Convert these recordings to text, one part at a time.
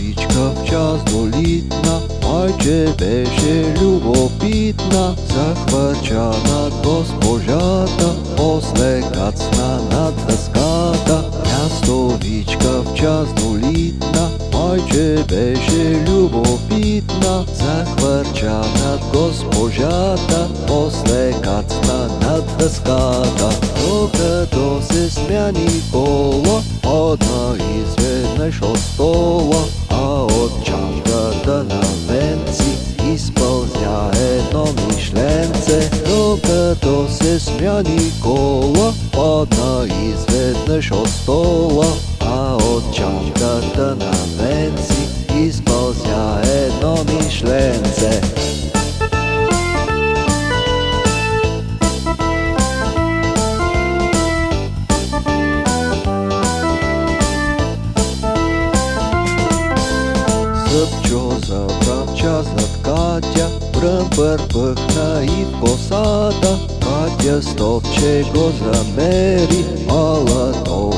Річка вчасно літна, майже беше любопитна, захвачана госпожата, после кацна над дъската. Ястовичка вчасно літна, майже беше любопитна, захвърча над госпожата, после кацна над дъската. Докато се смяни коло, одна изведнъж от стола, падна изведнъж от стола, а от чанката на венци изпълзя едно мишленце. Съпчо забравча зад Катя, пръмпър пъхна и в косата. Катя стопче го замери, ала то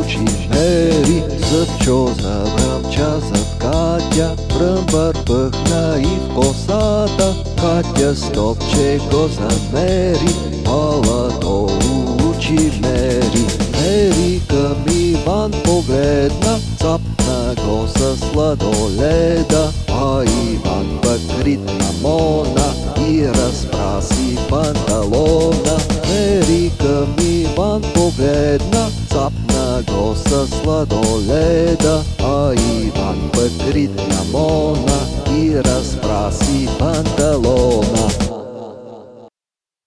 учи мери. Съпчо забравча зад Катя, пръмпър пъхна и в косата. Катя стопче го замери, ала то учи мери. Мери към Иван погледна, цапна го със сладоледа, а Иван пък ритна мона и разпраси панталона. Мери към Иван погледна, цапна го със сладоледа, а Иван пък ритна мона и разпраси